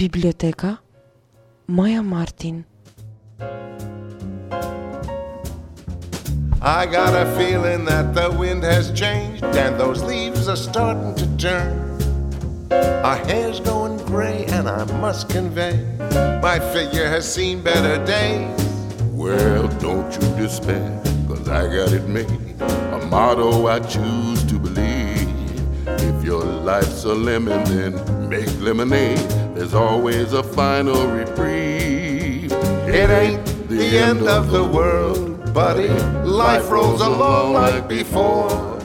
Biblioteca Maya Martin I got a feeling that the wind has changed and those leaves are starting to turn. Our hair's going gray, and I must convey my figure has seen better days. Well, don't you despair, cause I got it made. A motto I choose to believe. If your life's a lemon, then make lemonade. There's always a final reprieve. It ain't the end of the world, buddy. Life rolls along like before.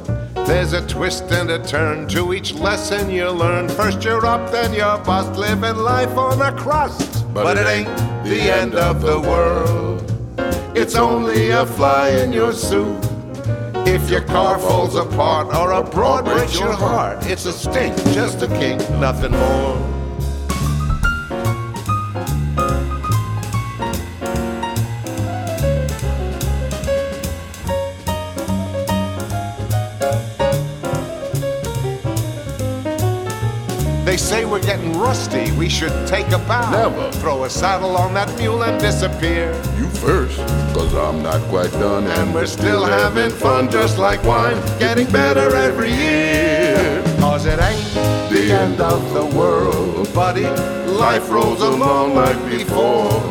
There's a twist and a turn to each lesson you learn. First you're up, then you're bust, living life on a crust. But it ain't the end of the world. It's only a fly in your soup. If your car falls apart or a broad breaks your heart, it's a stink, just a kink, nothing more. We should take a bow. Never. Throw a saddle on that mule and disappear. You first, cause I'm not quite done. And we're still having fun just like wine, getting better every year. Cause it ain't the end of the world, buddy. Life rolls along like before.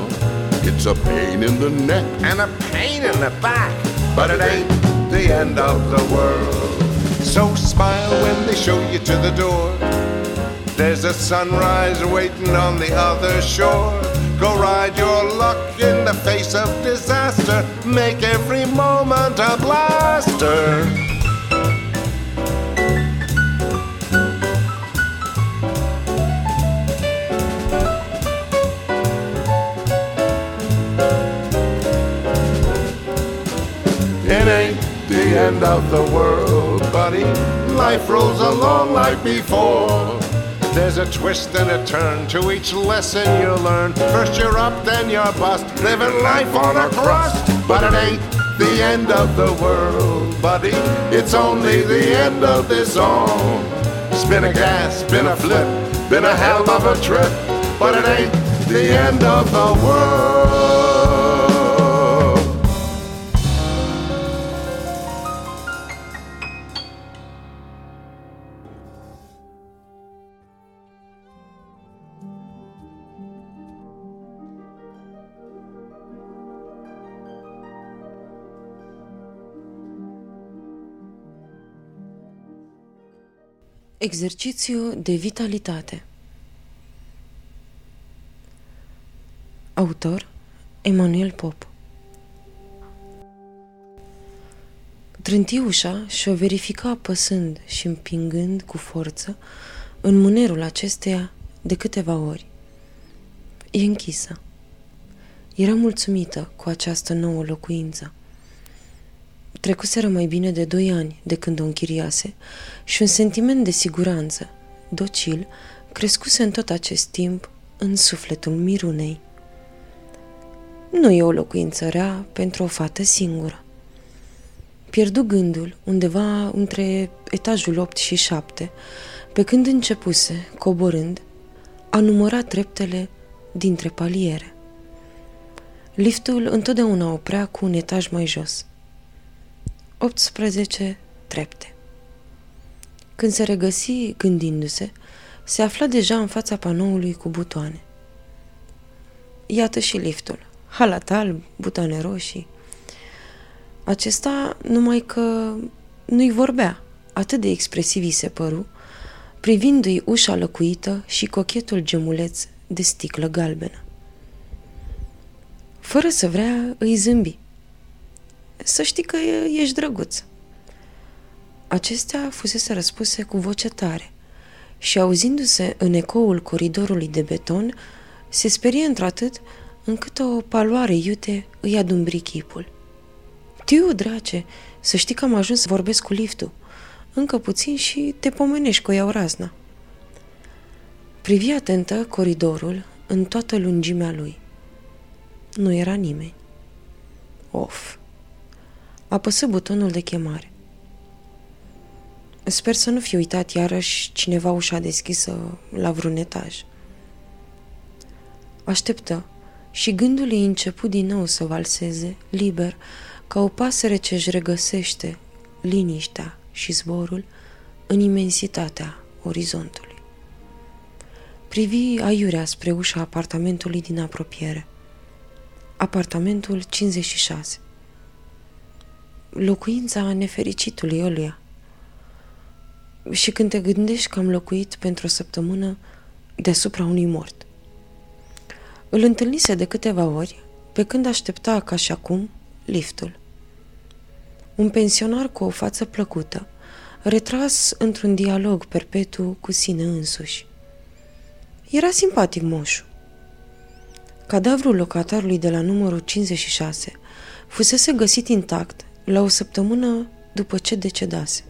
It's a pain in the neck. And a pain in the back, but it ain't the end of the world. So smile when they show you to the door. There's a sunrise waiting on the other shore. Go ride your luck in the face of disaster. Make every moment a blaster. It ain't the end of the world, buddy. Life rolls along like before. There's a twist and a turn to each lesson you learn. First you're up, then you're bust, living life on a crust. But it ain't the end of the world, buddy. It's only the end of this song. Spin a gas, been a flip, been a hell of a trip. But it ain't the end of the world. Exercițiu de vitalitate Autor Emanuel Pop Trânti ușa și o verifica apăsând și împingând cu forță în mânerul acesteia de câteva ori. E închisă. Era mulțumită cu această nouă locuință. Trecuseră mai bine de doi ani de când o închiriase și un sentiment de siguranță, docil, crescuse în tot acest timp în sufletul Mirunei. Nu e o locuință rea pentru o fată singură. Pierdu gândul undeva între etajul 8 și 7, pe când începuse, coborând, a număra treptele dintre paliere. Liftul întotdeauna oprea cu un etaj mai jos – 18 trepte. Când se regăsi gândindu-se, se afla deja în fața panoului cu butoane. Iată și liftul. Halat alb, butoane roșii. Acesta numai că nu-i vorbea, atât de expresiv îi se păru, privindu-i ușa lăcuită și cochetul gemuleț de sticlă galbenă. Fără să vrea, îi zâmbi să știi că ești drăguț. Acestea fusese răspuse cu voce tare și auzindu-se în ecoul coridorului de beton, se sperie într-atât încât o paloare iute îi adumbri chipul. Tiu, drace, să știi că am ajuns să vorbesc cu liftul. Încă puțin și te pomenești cu iau razna. Privi atentă coridorul în toată lungimea lui. Nu era nimeni. Of, apăsă butonul de chemare. Sper să nu fi uitat iarăși cineva ușa deschisă la vreun etaj. Așteptă și gândul îi început din nou să valseze, liber, ca o pasăre ce își regăsește liniștea și zborul în imensitatea orizontului. Privi aiurea spre ușa apartamentului din apropiere. Apartamentul 56. Locuința nefericitului ăluia. Și când te gândești că am locuit pentru o săptămână deasupra unui mort. Îl întâlnise de câteva ori, pe când aștepta, ca și acum, liftul. Un pensionar cu o față plăcută, retras într-un dialog perpetu cu sine însuși. Era simpatic moșu. Cadavrul locatarului de la numărul 56 fusese găsit intact la o săptămână după ce decedase.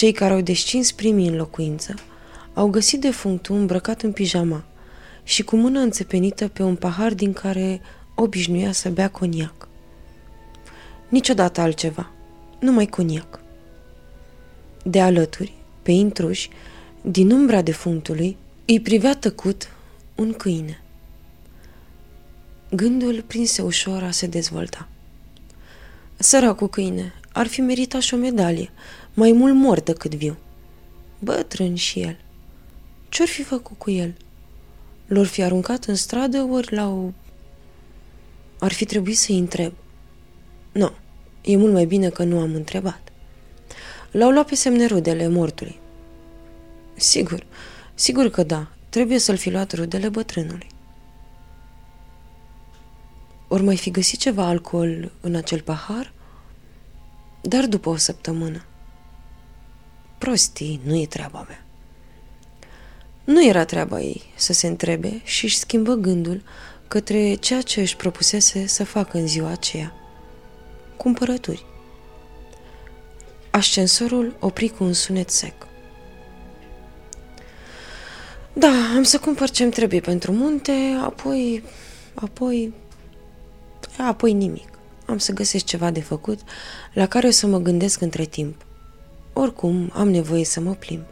Cei care au descins primii în locuință au găsit defunctul îmbrăcat în pijama și cu mână înțepenită pe un pahar din care obișnuia să bea coniac. Niciodată altceva, numai coniac. De alături, pe intruși, din umbra defunctului, îi privea tăcut un câine. Gândul prinse ușor a se dezvolta. Săracul câine ar fi meritat și o medalie, mai mult mort decât viu. Bătrân și el. Ce-or fi făcut cu el? L-or fi aruncat în stradă ori l-au... Ar fi trebuit să-i întreb. Nu, e mult mai bine că nu am întrebat. L-au luat pe semne rudele mortului. Sigur, sigur că da. Trebuie să-l fi luat rudele bătrânului. Ori mai fi găsit ceva alcool în acel pahar? Dar după o săptămână. Prostii, nu e treaba mea. Nu era treaba ei să se întrebe și își schimbă gândul către ceea ce își propusese să facă în ziua aceea. Cumpărături. Ascensorul opri cu un sunet sec. Da, am să cumpăr ce-mi trebuie pentru munte, apoi... apoi... apoi nimic. Am să găsesc ceva de făcut la care o să mă gândesc între timp. Oricum, am nevoie să mă plimb.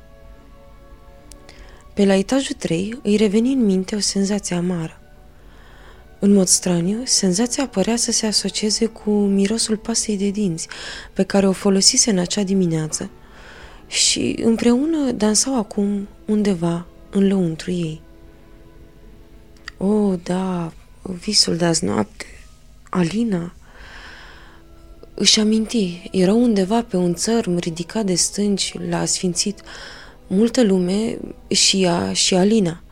Pe la etajul 3 îi reveni în minte o senzație amară. În mod straniu, senzația părea să se asocieze cu mirosul pasei de dinți pe care o folosise în acea dimineață și împreună dansau acum undeva în lăuntru ei. O, oh, da, visul de azi noapte, Alina. Își aminti, era undeva pe un țărm ridicat de stânci la asfințit multă lume și ea și Alina.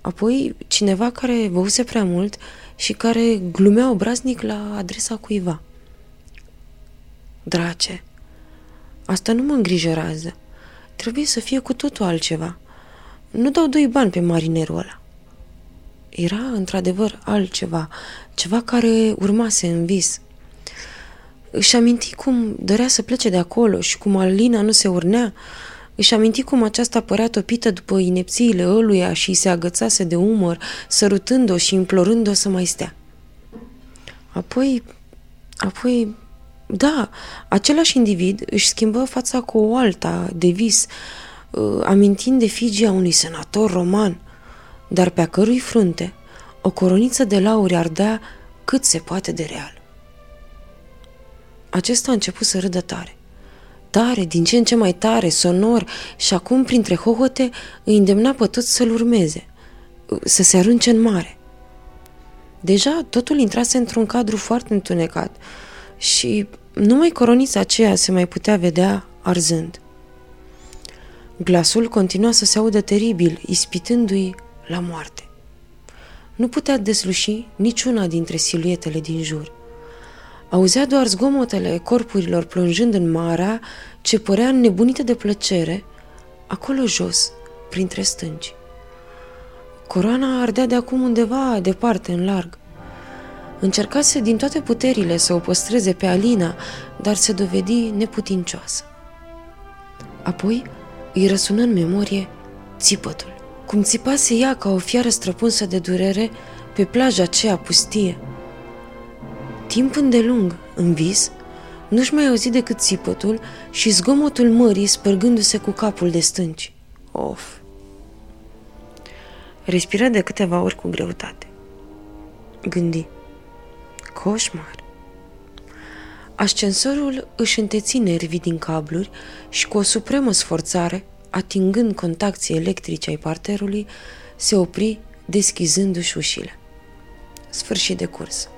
Apoi cineva care băuse prea mult și care glumea obraznic la adresa cuiva. Drace, asta nu mă îngrijorează. Trebuie să fie cu totul altceva. Nu dau doi bani pe marinerul ăla. Era într-adevăr altceva, ceva care urmase în vis. Își aminti cum dorea să plece de acolo și cum Alina nu se urnea, își aminti cum aceasta părea topită după inepțiile ăluia și se agățase de umăr, sărutând-o și implorând-o să mai stea. Apoi, apoi, da, același individ își schimbă fața cu o alta de vis, uh, amintind de figia unui senator roman, dar pe a cărui frunte o coroniță de lauri ardea cât se poate de real. Acesta a început să râdă tare tare, din ce în ce mai tare, sonor și acum, printre hohote, îi îndemna pe toți să-l urmeze, să se arunce în mare. Deja totul intrase într-un cadru foarte întunecat și numai coronița aceea se mai putea vedea arzând. Glasul continua să se audă teribil, ispitându-i la moarte. Nu putea desluși niciuna dintre siluetele din jur – Auzea doar zgomotele corpurilor plonjând în marea ce părea nebunită de plăcere, acolo jos, printre stânci. Coroana ardea de acum undeva departe, în larg. Încercase din toate puterile să o păstreze pe Alina, dar se dovedi neputincioasă. Apoi îi răsună în memorie țipătul, cum țipase ea ca o fiară străpunsă de durere pe plaja aceea pustie, Timp îndelung, în vis, nu-și mai auzi decât țipătul și zgomotul mării spărgându-se cu capul de stânci. Of! Respira de câteva ori cu greutate. Gândi. Coșmar. Ascensorul își înteți nervii din cabluri și cu o supremă sforțare, atingând contacții electrice ai parterului, se opri deschizându-și ușile. Sfârșit de curs.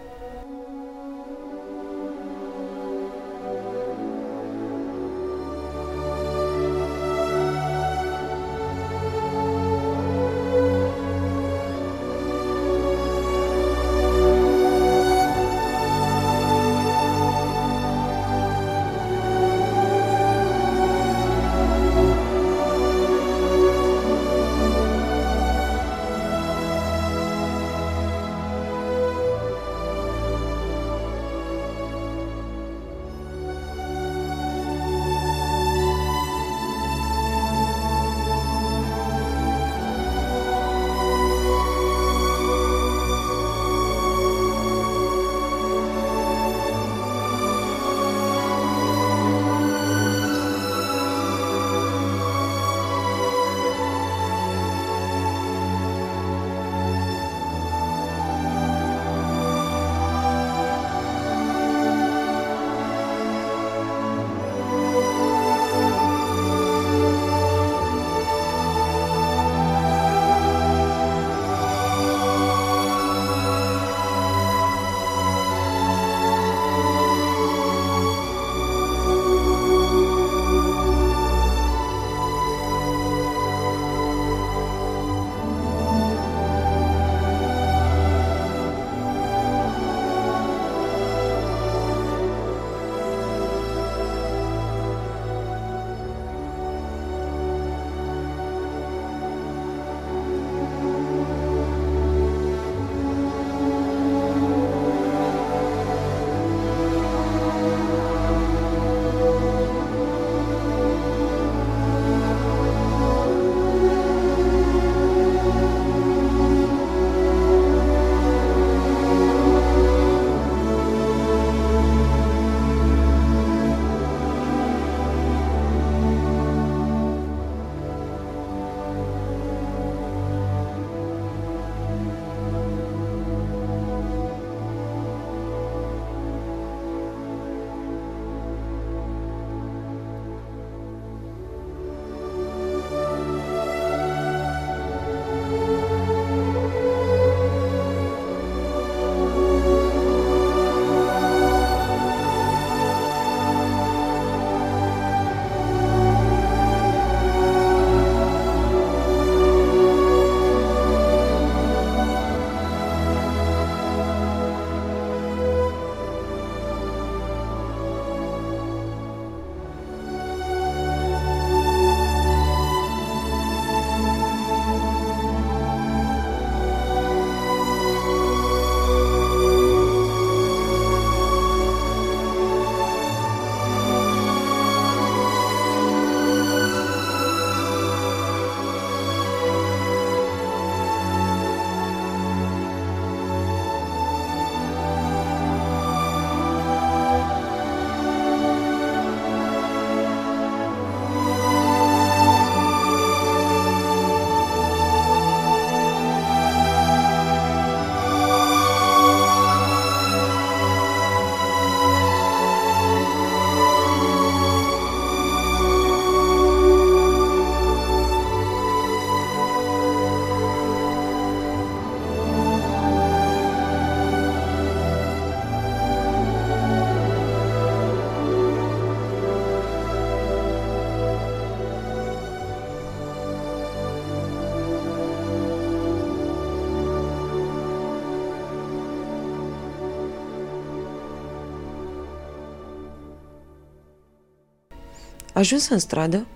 Ajuns în stradă,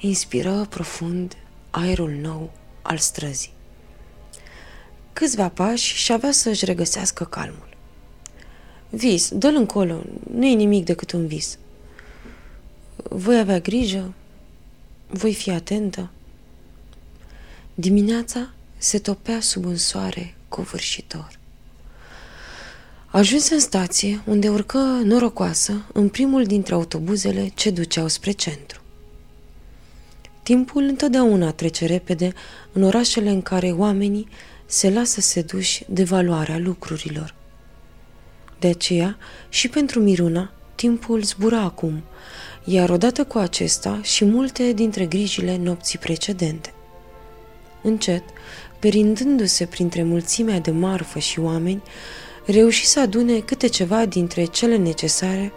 inspiră profund aerul nou al străzii. Câțiva pași și avea să-și regăsească calmul. Vis, dă-l încolo, nu e nimic decât un vis. Voi avea grijă, voi fi atentă. Dimineața se topea sub un soare covârșitor. Ajuns în stație, unde urcă norocoasă în primul dintre autobuzele ce duceau spre centru. Timpul întotdeauna trece repede în orașele în care oamenii se lasă seduși de valoarea lucrurilor. De aceea, și pentru Miruna, timpul zbura acum, iar odată cu acesta și multe dintre grijile nopții precedente. Încet, perindându-se printre mulțimea de marfă și oameni, reuși să adune câte ceva dintre cele necesare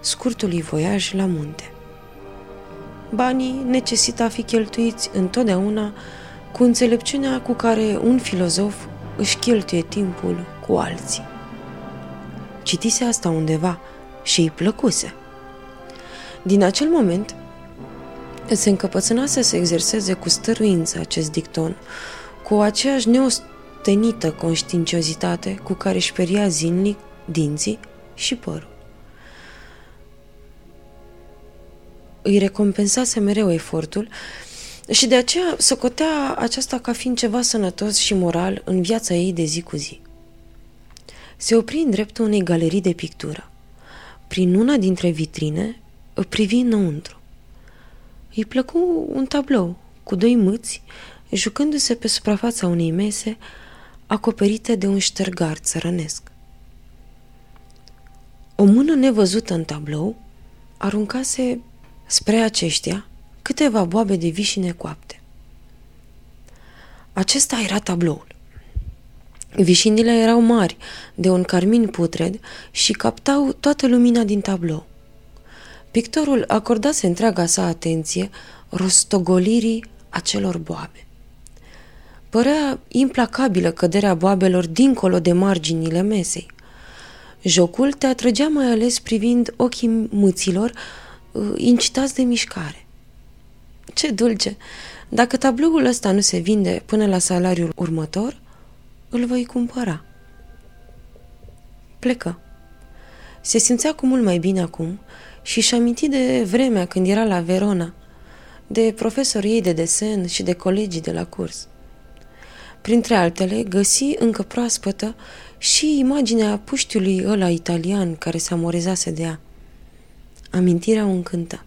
scurtului voiaj la munte. Banii necesită a fi cheltuiți întotdeauna cu înțelepciunea cu care un filozof își cheltuie timpul cu alții. Citise asta undeva și îi plăcuse. Din acel moment, se încăpățâna să se exerseze cu stăruință acest dicton, cu aceeași neostenită conștiinciozitate cu care își peria zilnic dinții și părul. Îi recompensase mereu efortul și de aceea socotea aceasta ca fiind ceva sănătos și moral în viața ei de zi cu zi. Se opri în dreptul unei galerii de pictură. Prin una dintre vitrine privi înăuntru. Îi plăcu un tablou cu doi mâți jucându-se pe suprafața unei mese acoperite de un ștergar țărănesc. O mână nevăzută în tablou aruncase spre aceștia câteva boabe de vișine coapte. Acesta era tabloul. Vișinile erau mari, de un carmin putred și captau toată lumina din tablou. Pictorul acordase întreaga sa atenție rostogolirii acelor boabe. Părea implacabilă căderea boabelor dincolo de marginile mesei. Jocul te atrăgea mai ales privind ochii mâților uh, incitați de mișcare. Ce dulce! Dacă tabloul ăsta nu se vinde până la salariul următor, îl voi cumpăra. Plecă. Se simțea cu mult mai bine acum și și aminti de vremea când era la Verona, de profesorii ei de desen și de colegii de la curs. Printre altele, găsi încă proaspătă și imaginea puștiului ăla italian care se amorezase de ea. Amintirea o încântă.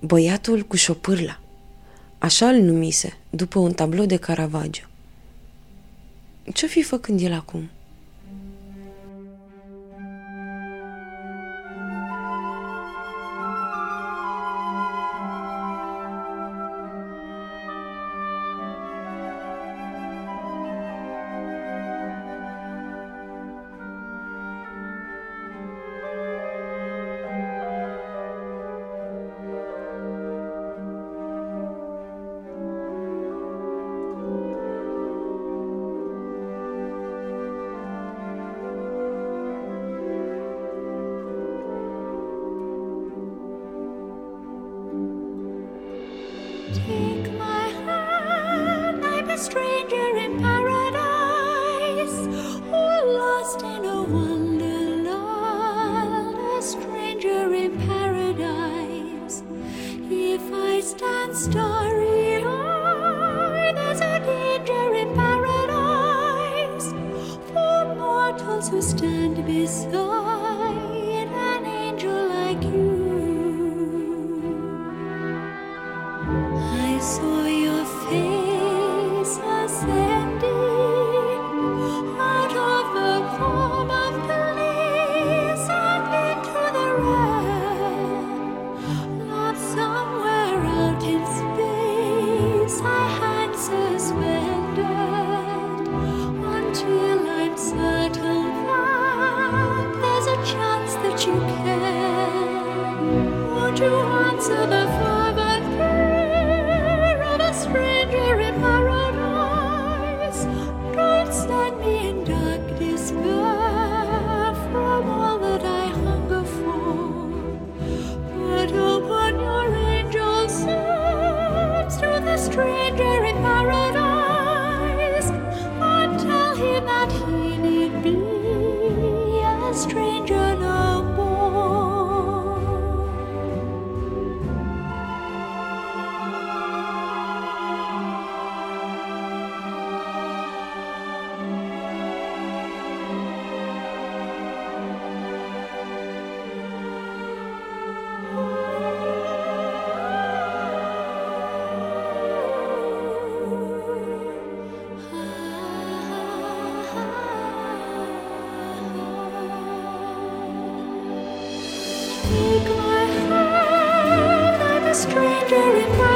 Băiatul cu șopârla. Așa îl numise, după un tablou de Caravaggio. Ce-o fi făcând el acum? those who stand beside. i'm a stranger in my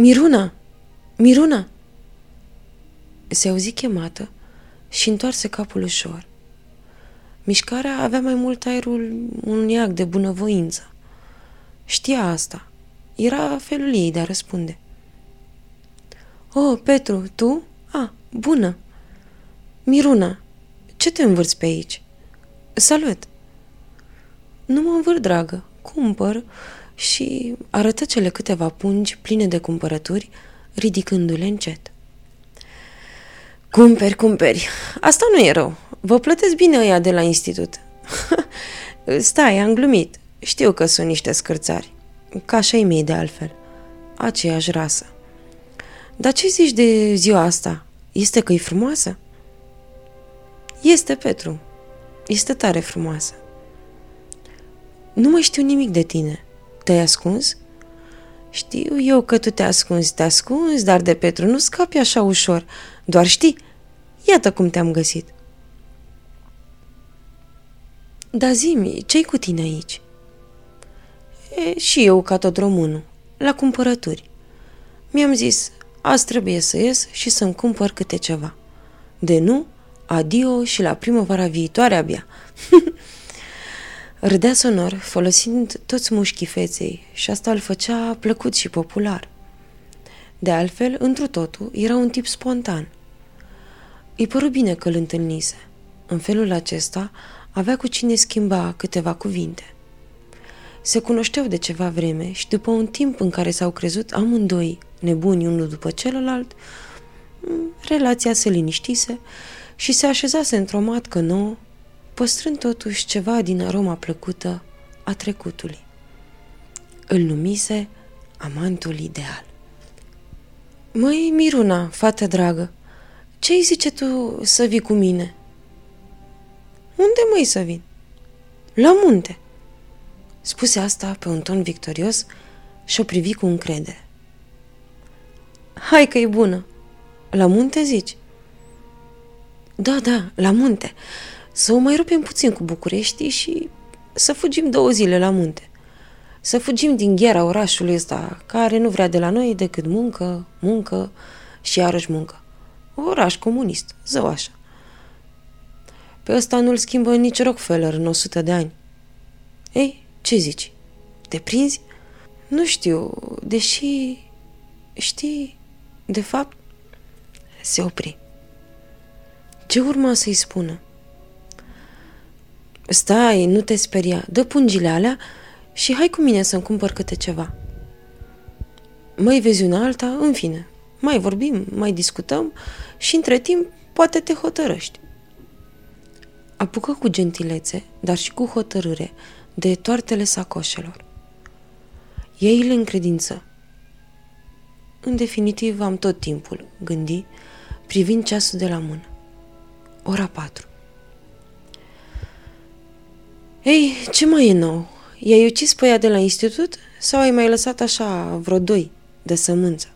Miruna! Miruna! Se auzi chemată și întoarse capul ușor. Mișcarea avea mai mult aerul unui act de bunăvoință. Știa asta. Era felul ei de a răspunde. Oh, Petru, tu? Ah, bună! Miruna, ce te învârți pe aici? Salut! Nu mă învârt, dragă. Cumpăr și arătă cele câteva pungi pline de cumpărături, ridicându-le încet. Cumperi, cumperi. Asta nu e rău. Vă plătesc bine ăia de la institut. Stai, am glumit. Știu că sunt niște scârțari. Ca așa mei de altfel. Aceeași rasă. Dar ce zici de ziua asta? Este că e frumoasă? Este, Petru. Este tare frumoasă. Nu mai știu nimic de tine. Te-ai ascuns? Știu eu că tu te ascunzi, te ascunzi, dar de Petru nu scapi așa ușor. Doar știi, iată cum te-am găsit. Da zimi, ce-i cu tine aici? E, și eu ca tot românul, la cumpărături. Mi-am zis, azi trebuie să ies și să-mi cumpăr câte ceva. De nu, adio și la primăvara viitoare abia. Râdea sonor, folosind toți mușchii feței și asta îl făcea plăcut și popular. De altfel, întru totul, era un tip spontan. Îi păru bine că îl întâlnise. În felul acesta, avea cu cine schimba câteva cuvinte. Se cunoșteau de ceva vreme și după un timp în care s-au crezut amândoi nebuni unul după celălalt, relația se liniștise și se așezase într-o matcă nouă păstrând totuși ceva din aroma plăcută a trecutului. Îl numise amantul ideal. Măi, Miruna, fată dragă, ce-i zice tu să vii cu mine? Unde măi să vin? La munte. Spuse asta pe un ton victorios și o privi cu încredere. Hai că e bună. La munte zici? Da, da, la munte să o mai rupem puțin cu București și să fugim două zile la munte. Să fugim din gheara orașului ăsta, care nu vrea de la noi decât muncă, muncă și iarăși muncă. Oraș comunist, zău așa. Pe ăsta nu-l schimbă nici Rockefeller în 100 de ani. Ei, ce zici? Te prinzi? Nu știu, deși... Știi, de fapt, se opri. Ce urma să-i spună? Stai, nu te speria, dă pungile alea și hai cu mine să-mi cumpăr câte ceva. Mai vezi una alta, în fine, mai vorbim, mai discutăm și între timp poate te hotărăști. Apucă cu gentilețe, dar și cu hotărâre, de toartele sacoșelor. Ei le încredință. În definitiv am tot timpul, gândi, privind ceasul de la mână. Ora patru. Ei, ce mai e nou? I-ai ucis pe ea de la institut sau ai mai lăsat așa vreo doi de sămânță?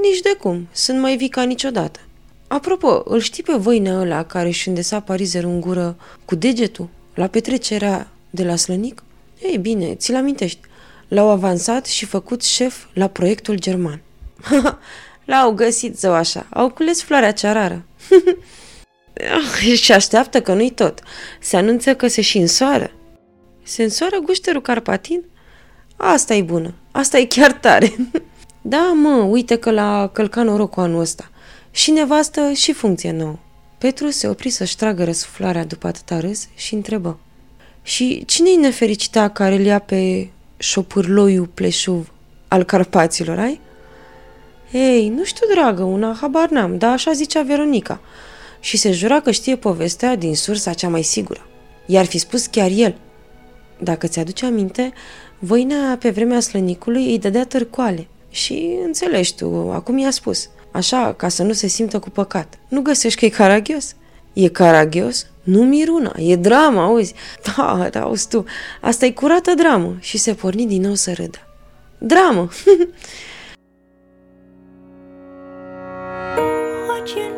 Nici de cum, sunt mai vii ca niciodată. Apropo, îl știi pe voinea ăla care își îndesa parizerul în gură cu degetul la petrecerea de la Slănic? Ei bine, ți-l amintești. L-au avansat și făcut șef la proiectul german. L-au găsit, zău așa. Au cules floarea cea rară. și așteaptă că nu-i tot. Se anunță că se și însoară. Se însoară gușterul carpatin? Asta e bună. Asta e chiar tare. da, mă, uite că l-a călcat norocul anul ăsta. Și nevastă și funcție nouă. Petru se opri să-și tragă răsuflarea după atâta râs și întrebă. Și cine-i nefericita care îl ia pe șopârloiul pleșuv al Carpaților, ai? Ei, nu știu, dragă, una habar n-am, dar așa zicea Veronica. Și se jura că știe povestea din sursa cea mai sigură. I-ar fi spus chiar el. Dacă ți-aduce aminte, voina pe vremea slănicului îi dădea târcoale. Și înțelegi tu, acum i-a spus. Așa, ca să nu se simtă cu păcat. Nu găsești că e caragios? E caragios? Nu Miruna, e drama, auzi? Da, da, auzi tu, asta e curată dramă. Și se porni din nou să râdă. Dramă! În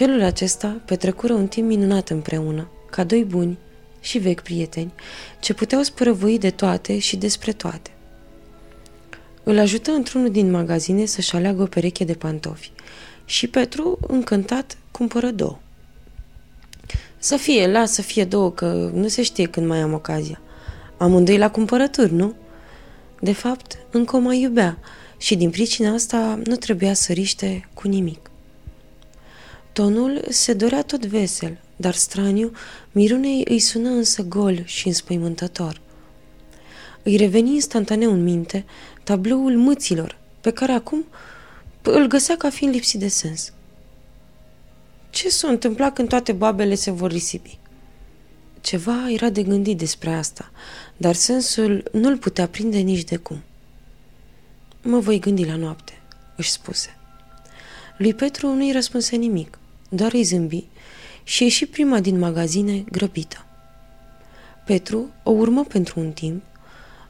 felul acesta petrecură un timp minunat împreună, ca doi buni și vechi prieteni, ce puteau spărăvoi de toate și despre toate. Îl ajută într-unul din magazine să-și aleagă o pereche de pantofi și Petru, încântat, cumpără două. Să fie, lasă să fie două, că nu se știe când mai am ocazia. Amândoi la cumpărături, nu? De fapt, încă o mai iubea și din pricina asta nu trebuia să riște cu nimic. Tonul se dorea tot vesel, dar straniu, Mirunei îi sună însă gol și înspăimântător. Îi reveni instantaneu în minte tabloul mâților, pe care acum îl găsea ca fiind lipsit de sens. Ce s-a întâmplat când toate babele se vor risipi? Ceva era de gândit despre asta, dar sensul nu-l putea prinde nici de cum. Mă voi gândi la noapte, își spuse. Lui Petru nu-i răspunse nimic, doar îi zâmbi și ieși prima din magazine grăbită. Petru o urmă pentru un timp,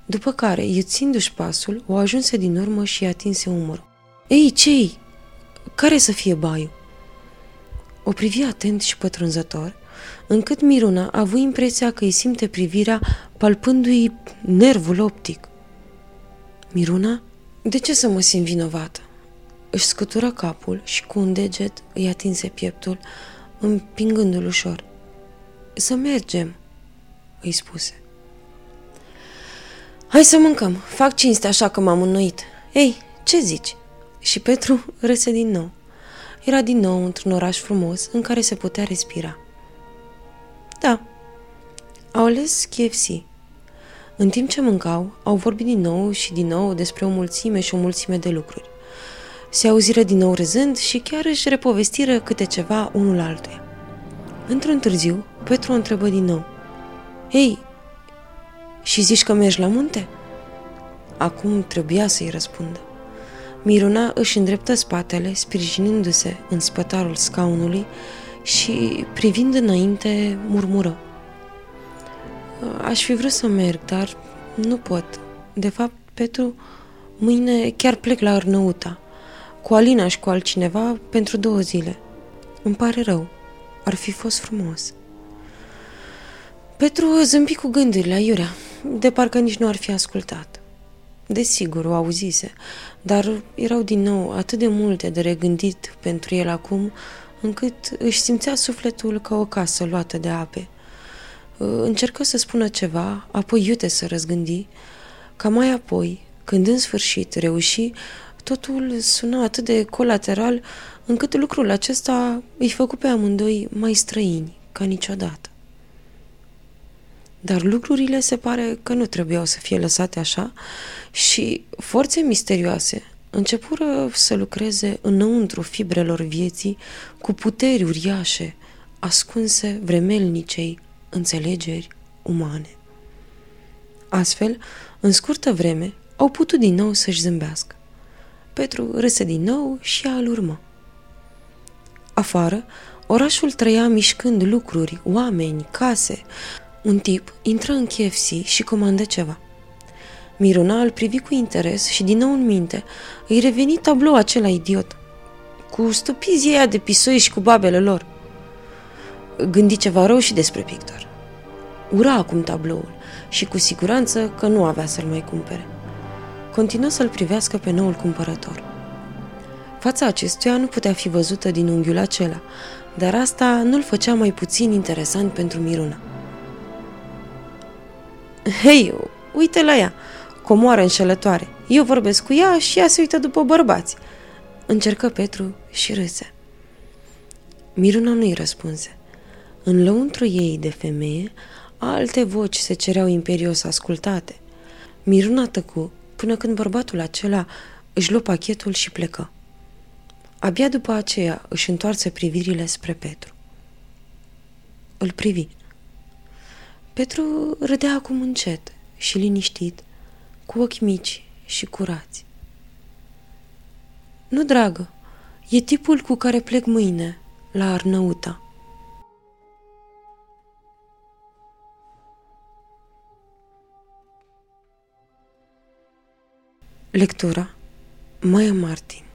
după care, iuțindu-și pasul, o ajunse din urmă și atinse umărul. Ei, cei? Care să fie baiul? O privi atent și pătrunzător, încât Miruna a avut impresia că îi simte privirea palpându-i nervul optic. Miruna? De ce să mă simt vinovată? Își scutură capul și cu un deget îi atinse pieptul, împingându-l ușor. Să mergem, îi spuse. Hai să mâncăm, fac cinste așa că m-am înnoit. Ei, ce zici? Și Petru râse din nou. Era din nou într-un oraș frumos în care se putea respira. Da, au ales KFC. În timp ce mâncau, au vorbit din nou și din nou despre o mulțime și o mulțime de lucruri. Se auziră din nou râzând și chiar își repovestiră câte ceva unul altuia. Într-un târziu, Petru o întrebă din nou. Hei, și zici că mergi la munte?" Acum trebuia să-i răspundă. Miruna își îndreptă spatele, sprijinindu-se în spătarul scaunului și, privind înainte, murmură. Aș fi vrut să merg, dar nu pot. De fapt, Petru, mâine chiar plec la Arnăuta, cu Alina și cu altcineva pentru două zile. Îmi pare rău. Ar fi fost frumos. Petru zâmbi cu gândurile Iurea, de parcă nici nu ar fi ascultat. Desigur, o auzise, dar erau din nou atât de multe de regândit pentru el acum, încât își simțea sufletul ca o casă luată de ape. Încercă să spună ceva, apoi iute să răzgândi, ca mai apoi, când în sfârșit reuși, totul suna atât de colateral, încât lucrul acesta îi făcu pe amândoi mai străini ca niciodată. Dar lucrurile se pare că nu trebuiau să fie lăsate așa și forțe misterioase începură să lucreze înăuntru fibrelor vieții cu puteri uriașe, ascunse vremelnicei înțelegeri umane. Astfel, în scurtă vreme, au putut din nou să-și zâmbească. Petru râse din nou și ea îl urmă. Afară, orașul trăia mișcând lucruri, oameni, case, un tip intră în KFC și comandă ceva. Miruna îl privi cu interes și din nou în minte îi reveni tablou acela idiot. Cu stupizii aia de pisoi și cu babele lor. Gândi ceva rău și despre pictor. Ura acum tabloul și cu siguranță că nu avea să-l mai cumpere. Continuă să-l privească pe noul cumpărător. Fața acestuia nu putea fi văzută din unghiul acela, dar asta nu-l făcea mai puțin interesant pentru Miruna. Hei, uite la ea, comoară înșelătoare. Eu vorbesc cu ea și ea se uită după bărbați. Încercă Petru și râse. Miruna nu-i răspunse. În lăuntru ei de femeie, alte voci se cereau imperios ascultate. Miruna tăcu până când bărbatul acela își luă pachetul și plecă. Abia după aceea își întoarse privirile spre Petru. Îl privi. Petru râdea acum încet și liniștit, cu ochi mici și curați. Nu, dragă, e tipul cu care plec mâine, la Arnăuta. Lectura Maia Martin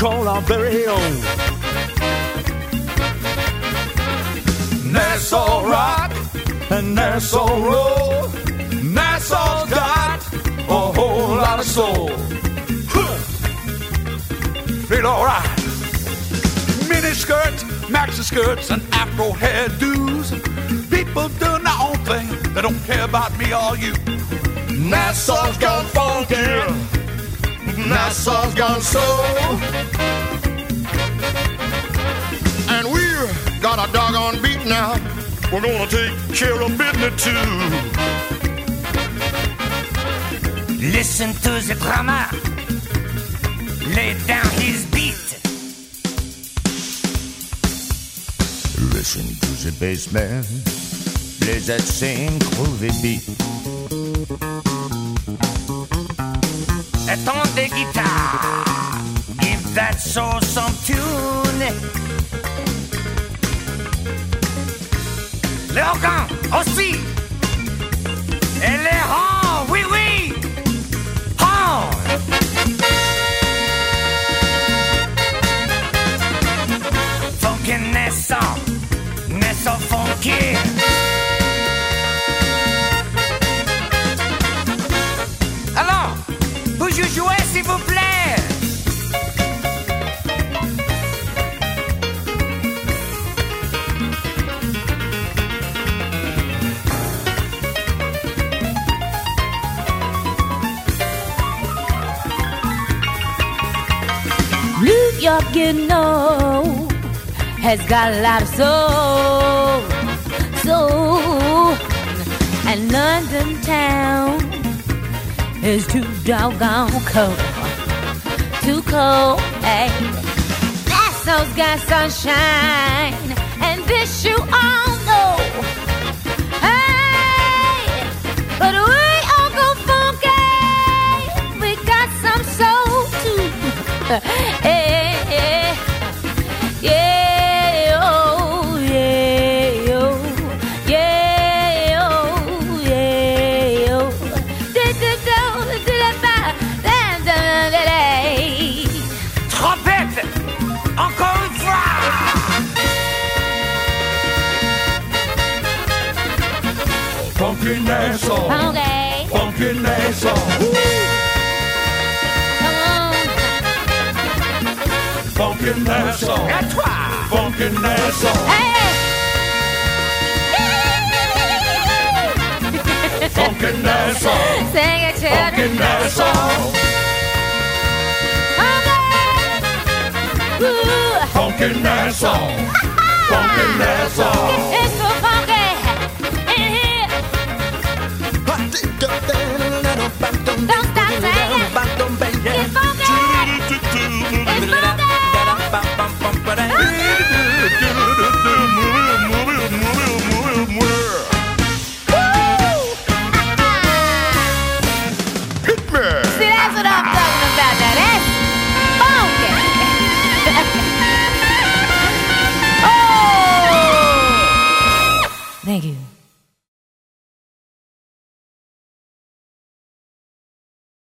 call our very own. Nassau rock and Nassau roll. Nassau's got a whole lot of soul. Feel alright. Mini skirts, maxi skirts, and afro hairdos. People doing their own thing. They don't care about me or you. Nassau's gone funky. Nassau's gone soul. Got a doggone beat now. We're gonna take care of business too. Listen to the drummer. Lay down his beat. Listen to the bass man. Play that same groovy beat. A ton de guitare. Give that soul some tune. Les organes aussi. Et les rangs, oui, oui. Rangs. Funky naissant, naissant funky. You know, has got a lot of soul, soul, and London town is too doggone cold, too cold. Eh? Hey, Nassau's got sunshine, and this shoe all